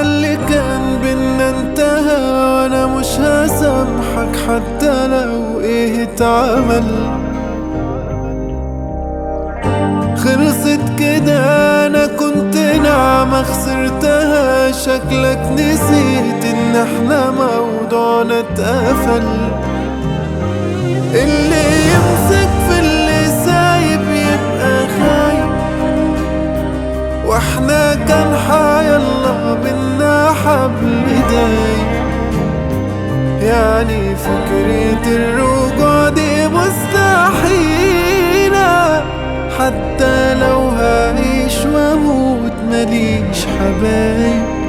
اللي كان بينا انتهى وأنا مش هسامحك حتى لو إيه اتعمل. خلصت كده أنا كنت نعمة خسرتها شكلك نسيت إن إحنا موضوعنا اتقفل. اللي يعني فكرة الرجوع دي مستحيلة. حتى لو هعيش وأموت ماليش حبايب.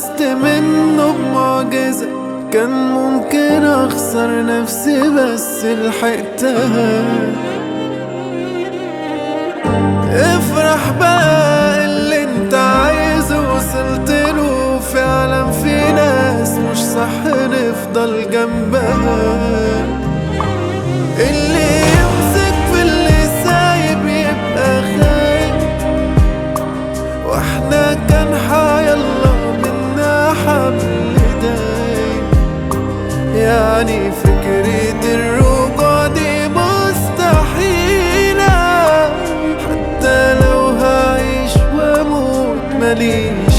وخلصت منه بمعجزة. كان ممكن أخسر نفسي بس لحقتها افرح بقى اللي انت عايزه. وصلت له فعلا في ناس مش صح نفضل جنبها يعني فكرة الرجوع دي مستحيلة حتى لو هعيش وأموت مليش